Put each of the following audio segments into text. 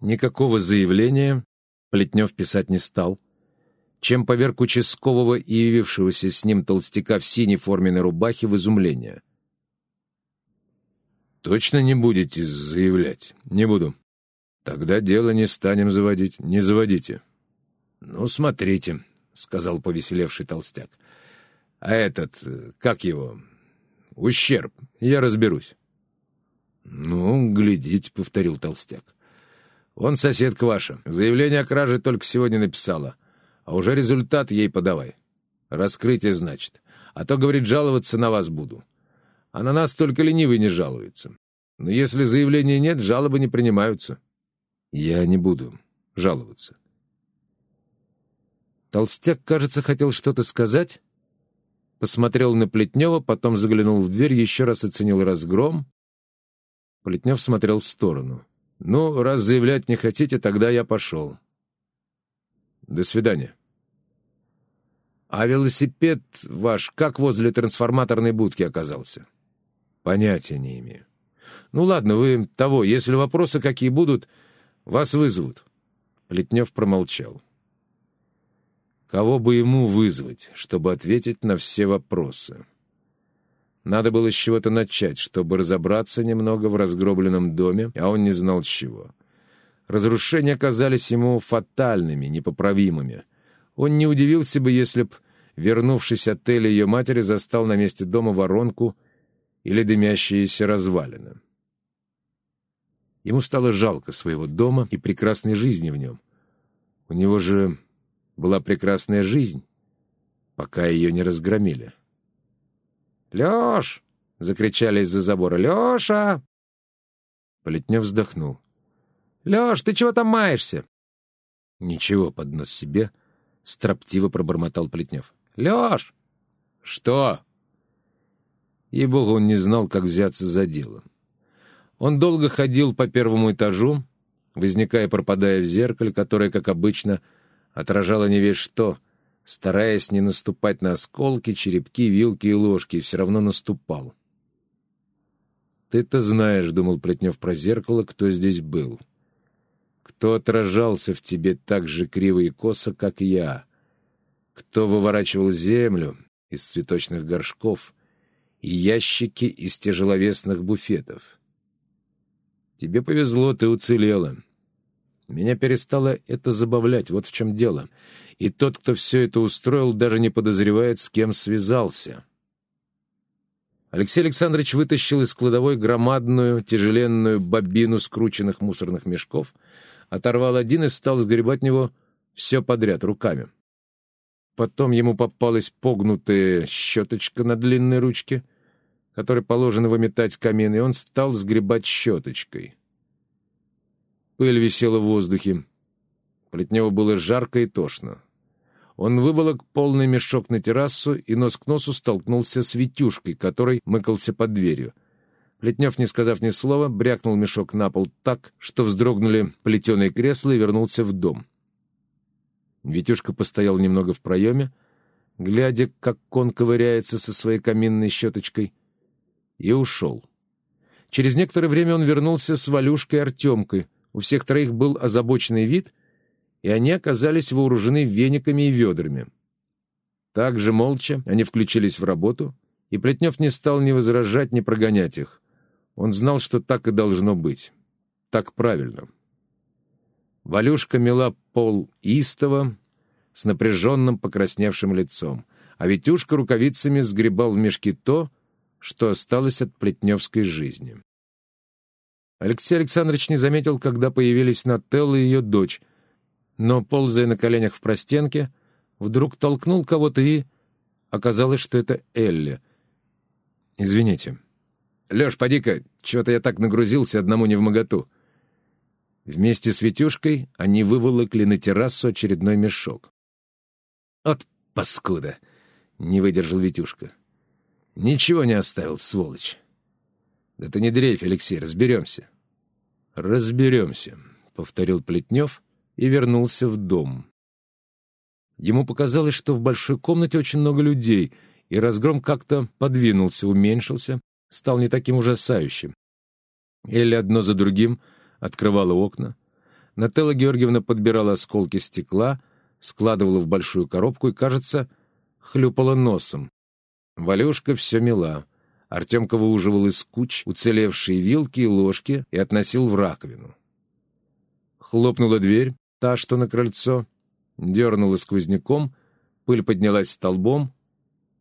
Никакого заявления Плетнев писать не стал, чем поверг участкового и явившегося с ним толстяка в синей форменной рубахе в изумление. «Точно не будете заявлять?» «Не буду». «Тогда дело не станем заводить. Не заводите». «Ну, смотрите», — сказал повеселевший толстяк. «А этот, как его? Ущерб. Я разберусь». «Ну, глядите», — повторил толстяк. «Он соседка ваша. Заявление о краже только сегодня написала. А уже результат ей подавай. Раскрытие, значит. А то, говорит, жаловаться на вас буду. А на нас только ленивый не жалуется. Но если заявления нет, жалобы не принимаются». «Я не буду жаловаться». Толстяк, кажется, хотел что-то сказать, посмотрел на Плетнева, потом заглянул в дверь, еще раз оценил разгром. Плетнев смотрел в сторону. «Ну, раз заявлять не хотите, тогда я пошел. До свидания». «А велосипед ваш как возле трансформаторной будки оказался?» «Понятия не имею». «Ну ладно, вы того, если вопросы какие будут, вас вызовут». Плетнев промолчал. Кого бы ему вызвать, чтобы ответить на все вопросы? Надо было с чего-то начать, чтобы разобраться немного в разгробленном доме, а он не знал чего. Разрушения казались ему фатальными, непоправимыми. Он не удивился бы, если б, вернувшись от отеля ее матери, застал на месте дома воронку или дымящиеся развалины. Ему стало жалко своего дома и прекрасной жизни в нем. У него же была прекрасная жизнь, пока ее не разгромили. «Леш!» — закричали из-за забора. «Леша!» Плетнев вздохнул. «Леш, ты чего там маешься?» «Ничего, под нос себе», — строптиво пробормотал Плетнев. «Леш!» «Что?» Ей-богу, он не знал, как взяться за дело. Он долго ходил по первому этажу, возникая и пропадая в зеркале, которое, как обычно, отражало не весь что — стараясь не наступать на осколки, черепки, вилки и ложки, все равно наступал. «Ты-то знаешь, — думал Плетнев про зеркало, — кто здесь был. Кто отражался в тебе так же криво и косо, как я. Кто выворачивал землю из цветочных горшков и ящики из тяжеловесных буфетов. Тебе повезло, ты уцелела. Меня перестало это забавлять, вот в чем дело и тот, кто все это устроил, даже не подозревает, с кем связался. Алексей Александрович вытащил из кладовой громадную, тяжеленную бобину скрученных мусорных мешков, оторвал один и стал сгребать него все подряд руками. Потом ему попалась погнутая щеточка на длинной ручке, которой положено выметать камин, и он стал сгребать щеточкой. Пыль висела в воздухе. Плетневу было жарко и тошно. Он выволок полный мешок на террасу и нос к носу столкнулся с Витюшкой, который мыкался под дверью. Плетнев, не сказав ни слова, брякнул мешок на пол так, что вздрогнули плетеные кресла и вернулся в дом. Витюшка постоял немного в проеме, глядя, как он ковыряется со своей каминной щеточкой, и ушел. Через некоторое время он вернулся с Валюшкой Артемкой. У всех троих был озабоченный вид, и они оказались вооружены вениками и ведрами. Так же молча они включились в работу, и Плетнев не стал ни возражать, ни прогонять их. Он знал, что так и должно быть. Так правильно. Валюшка мела пол истово, с напряженным покрасневшим лицом, а Витюшка рукавицами сгребал в мешки то, что осталось от плетневской жизни. Алексей Александрович не заметил, когда появились Нателла и ее дочь, но, ползая на коленях в простенке, вдруг толкнул кого-то и... Оказалось, что это Элли. «Извините». «Леш, поди-ка, чего-то я так нагрузился, одному не в моготу». Вместе с Витюшкой они выволокли на террасу очередной мешок. «От паскуда!» — не выдержал Витюшка. «Ничего не оставил, сволочь». «Да ты не дрейфь, Алексей, разберемся». «Разберемся», — повторил Плетнев и вернулся в дом. Ему показалось, что в большой комнате очень много людей, и разгром как-то подвинулся, уменьшился, стал не таким ужасающим. Элли одно за другим открывала окна. Нателла Георгиевна подбирала осколки стекла, складывала в большую коробку и, кажется, хлюпала носом. Валюшка все мела. Артемка выуживал из куч уцелевшие вилки и ложки и относил в раковину. Хлопнула дверь, та, что на крыльцо, дернула сквозняком, пыль поднялась столбом.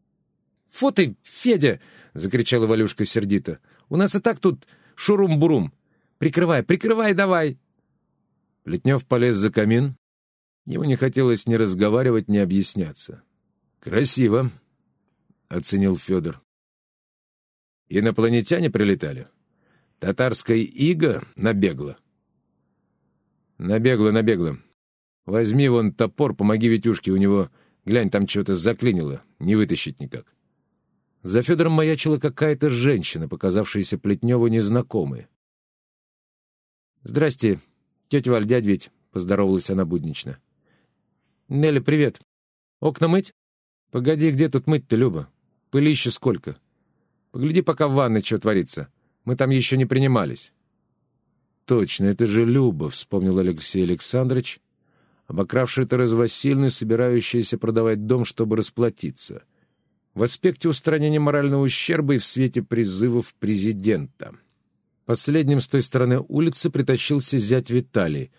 — Фу ты, Федя! — закричала Валюшка сердито. — У нас и так тут шурум-бурум. Прикрывай, прикрывай давай! Плетнев полез за камин. Ему не хотелось ни разговаривать, ни объясняться. «Красиво», — оценил Федор. «Инопланетяне прилетали? Татарская ига набегла?» «Набегла, набегла. Возьми вон топор, помоги Витюшке, у него, глянь, там что-то заклинило, не вытащить никак». За Федором маячила какая-то женщина, показавшаяся Плетневу незнакомой. «Здрасте, тетя Валь, дядь ведь», — поздоровалась она буднично. «Нелли, привет. Окна мыть?» «Погоди, где тут мыть-то, Люба? Пылища сколько? Погляди, пока в ванной что творится. Мы там еще не принимались». «Точно, это же Люба», — вспомнил Алексей Александрович, обокравший Терезу Васильевну, собирающаяся продавать дом, чтобы расплатиться. В аспекте устранения морального ущерба и в свете призывов президента. Последним с той стороны улицы притащился зять Виталий,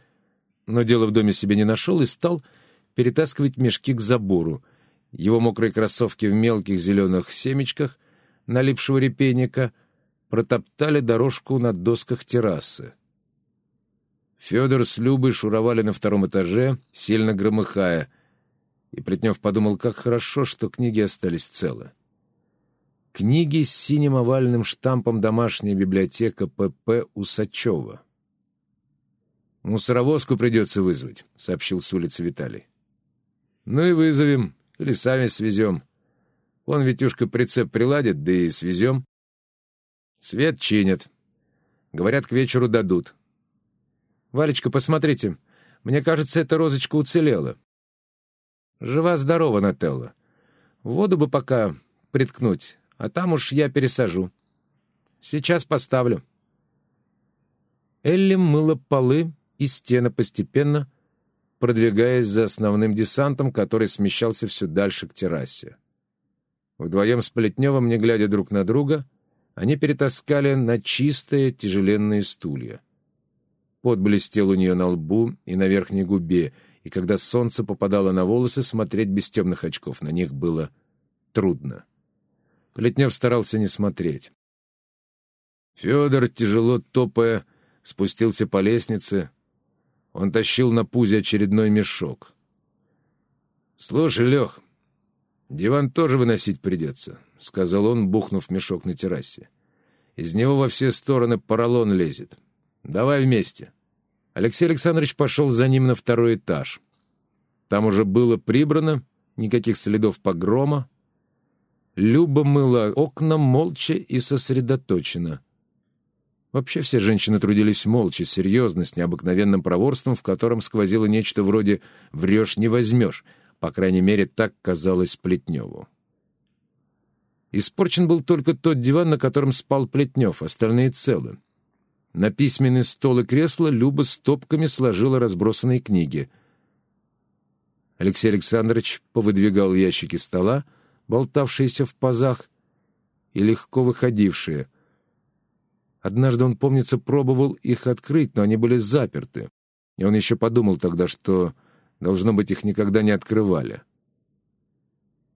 но дело в доме себе не нашел и стал перетаскивать мешки к забору. Его мокрые кроссовки в мелких зеленых семечках налипшего репейника протоптали дорожку на досках террасы. Федор с Любой шуровали на втором этаже, сильно громыхая, и Плетнев подумал, как хорошо, что книги остались целы. Книги с синим овальным штампом «Домашняя библиотека П.П. Усачева». «Мусоровозку придется вызвать», — сообщил с улицы Виталий. «Ну и вызовем, или сами свезем. Вон Витюшка прицеп приладит, да и свезем. Свет чинят. Говорят, к вечеру дадут. Валечка, посмотрите, мне кажется, эта розочка уцелела. Жива-здорова, Нателла. Воду бы пока приткнуть, а там уж я пересажу. Сейчас поставлю. Элли мыла полы и стены постепенно, продвигаясь за основным десантом, который смещался все дальше к террасе. Вдвоем с Плетневым, не глядя друг на друга, они перетаскали на чистые тяжеленные стулья. Пот блестел у нее на лбу и на верхней губе, и когда солнце попадало на волосы, смотреть без темных очков на них было трудно. Плетнев старался не смотреть. Федор, тяжело топая, спустился по лестнице. Он тащил на пузе очередной мешок. «Слушай, Лех, диван тоже выносить придется», — сказал он, бухнув мешок на террасе. «Из него во все стороны поролон лезет. Давай вместе». Алексей Александрович пошел за ним на второй этаж. Там уже было прибрано, никаких следов погрома, Люба мыла окна молча и сосредоточенно. Вообще все женщины трудились молча, серьезно, с необыкновенным проворством, в котором сквозило нечто вроде «врешь, не возьмешь», по крайней мере, так казалось Плетневу. Испорчен был только тот диван, на котором спал Плетнев, остальные целы. На письменный стол и кресло Люба стопками сложила разбросанные книги. Алексей Александрович повыдвигал ящики стола, болтавшиеся в пазах и легко выходившие. Однажды он, помнится, пробовал их открыть, но они были заперты, и он еще подумал тогда, что, должно быть, их никогда не открывали.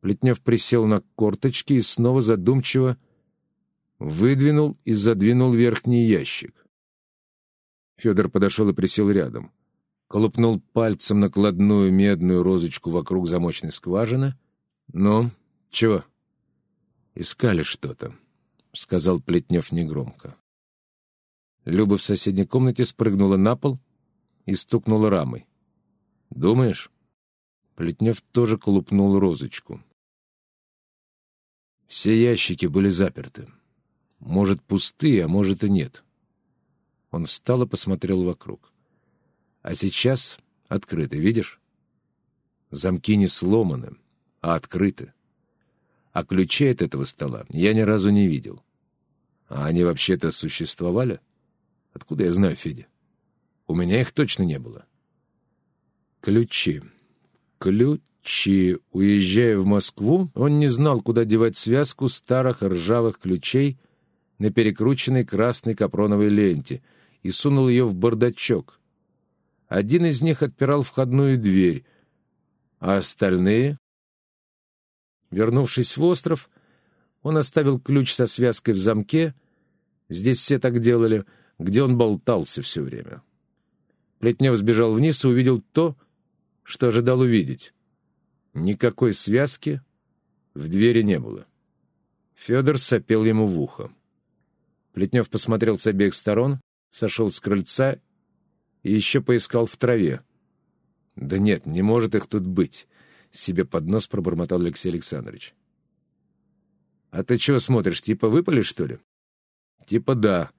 Плетнев присел на корточки и снова задумчиво выдвинул и задвинул верхний ящик. Федор подошел и присел рядом. Колупнул пальцем накладную медную розочку вокруг замочной скважины. «Ну, «Чего?» «Искали что-то», — сказал Плетнев негромко. Люба в соседней комнате спрыгнула на пол и стукнула рамой. «Думаешь?» Плетнев тоже колупнул розочку. Все ящики были заперты. Может, пустые, а может и нет. Он встал и посмотрел вокруг. А сейчас открыты, видишь? Замки не сломаны, а открыты а ключей от этого стола я ни разу не видел. А они вообще-то существовали? Откуда я знаю, Федя? У меня их точно не было. Ключи. Ключи. Уезжая в Москву, он не знал, куда девать связку старых ржавых ключей на перекрученной красной капроновой ленте и сунул ее в бардачок. Один из них отпирал входную дверь, а остальные... Вернувшись в остров, он оставил ключ со связкой в замке, здесь все так делали, где он болтался все время. Плетнев сбежал вниз и увидел то, что ожидал увидеть. Никакой связки в двери не было. Федор сопел ему в ухо. Плетнев посмотрел с обеих сторон, сошел с крыльца и еще поискал в траве. «Да нет, не может их тут быть», — себе под нос пробормотал Алексей Александрович. «А ты чего смотришь, типа выпали, что ли?» «Типа да.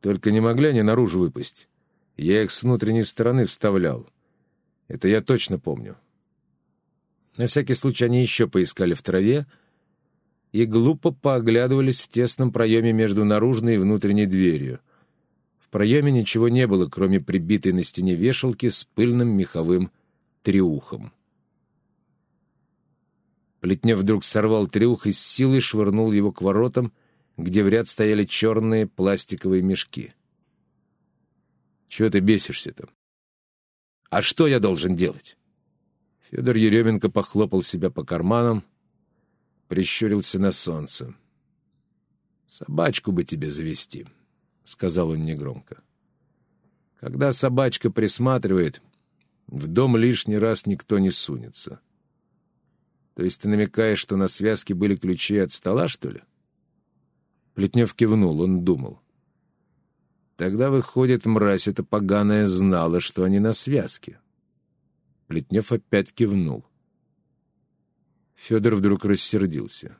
Только не могли они наружу выпасть. Я их с внутренней стороны вставлял. Это я точно помню». На всякий случай они еще поискали в траве и глупо пооглядывались в тесном проеме между наружной и внутренней дверью. В проеме ничего не было, кроме прибитой на стене вешалки с пыльным меховым триухом. Плетнев вдруг сорвал триух и с силой швырнул его к воротам, где в ряд стояли черные пластиковые мешки. «Чего ты бесишься-то? А что я должен делать?» Федор Еременко похлопал себя по карманам, прищурился на солнце. «Собачку бы тебе завести», — сказал он негромко. «Когда собачка присматривает, в дом лишний раз никто не сунется. То есть ты намекаешь, что на связке были ключи от стола, что ли?» Плетнев кивнул, он думал. «Тогда, выходит, мразь эта поганая знала, что они на связке». Плетнев опять кивнул. Федор вдруг рассердился.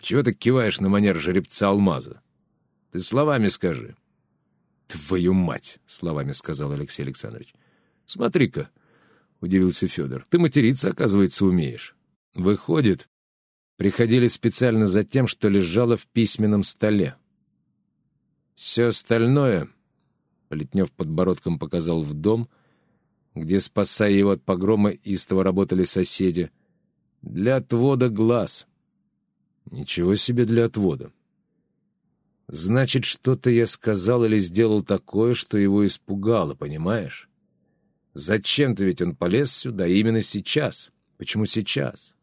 «Чего ты киваешь на манер жеребца алмаза? Ты словами скажи». «Твою мать!» — словами сказал Алексей Александрович. «Смотри-ка!» — удивился Федор. «Ты материться, оказывается, умеешь. Выходит, приходили специально за тем, что лежало в письменном столе. Все остальное...» — Плетнев подбородком показал в дом, где, спасая его от погрома, истово работали соседи, для отвода глаз. Ничего себе для отвода. Значит, что-то я сказал или сделал такое, что его испугало, понимаешь? Зачем-то ведь он полез сюда именно сейчас. Почему сейчас?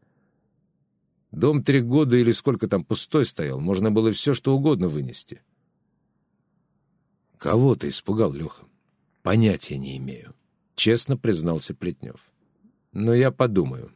Дом три года или сколько там пустой стоял, можно было все, что угодно вынести. Кого ты испугал, Леха? Понятия не имею. Честно признался Плетнев. Но я подумаю.